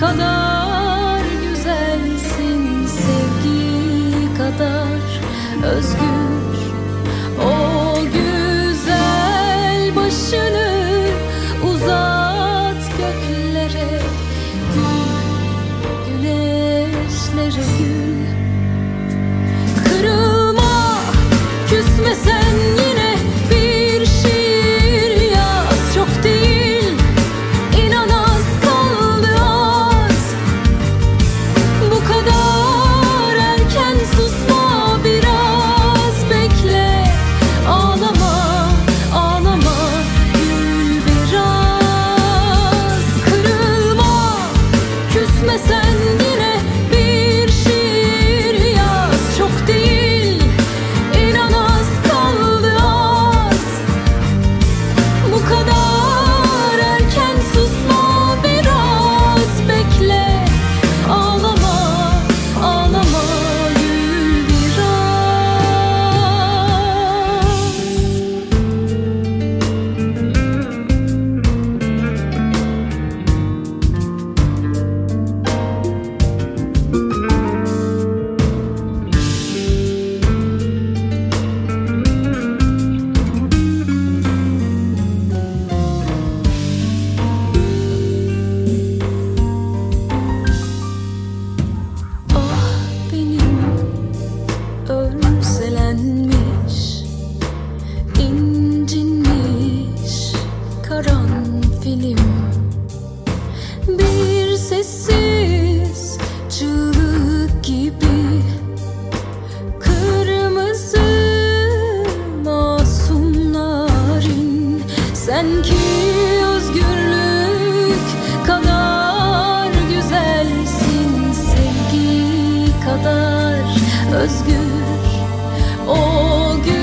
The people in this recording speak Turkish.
kadar güzelsin sevgi kadar özgür. Sen özgürlük kadar güzelsin sevgi kadar özgür. O gün